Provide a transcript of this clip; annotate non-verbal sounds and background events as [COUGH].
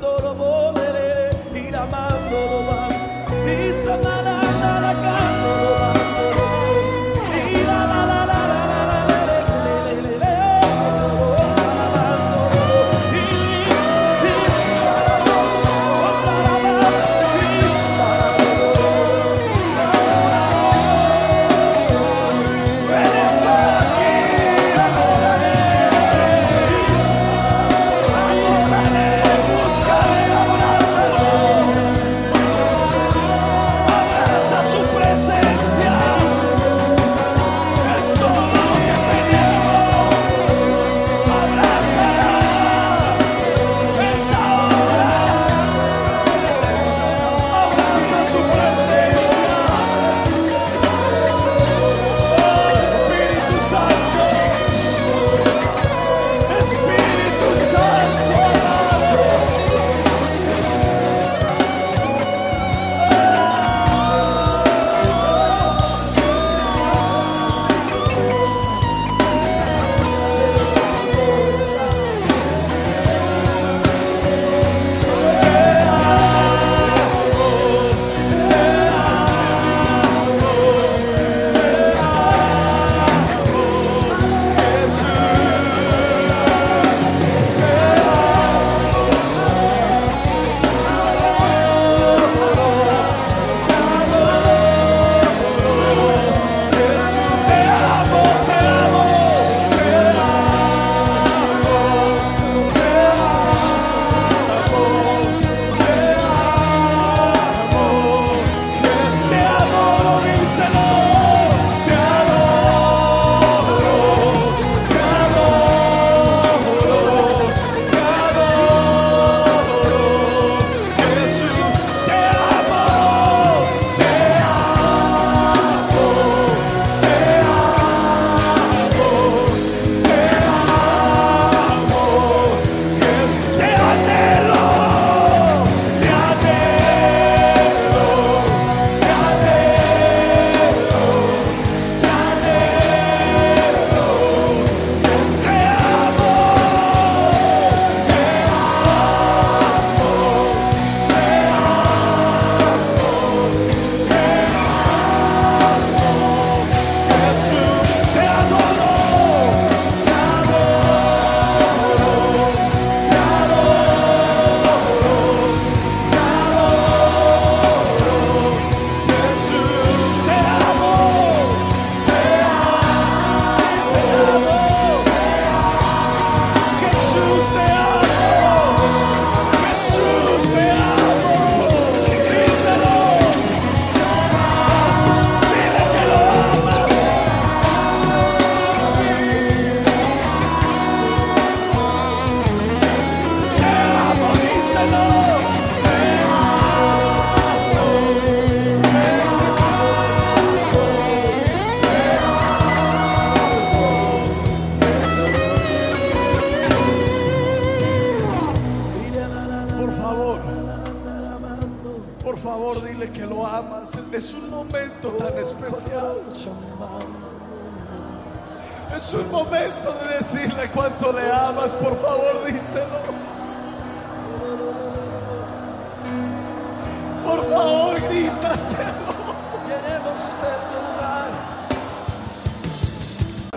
Toro y la. Es un momento tan especial. Es un momento de decirle cuánto le amas. Por favor, díselo. Por favor, grítaselo. [LAUGHS] Lugar.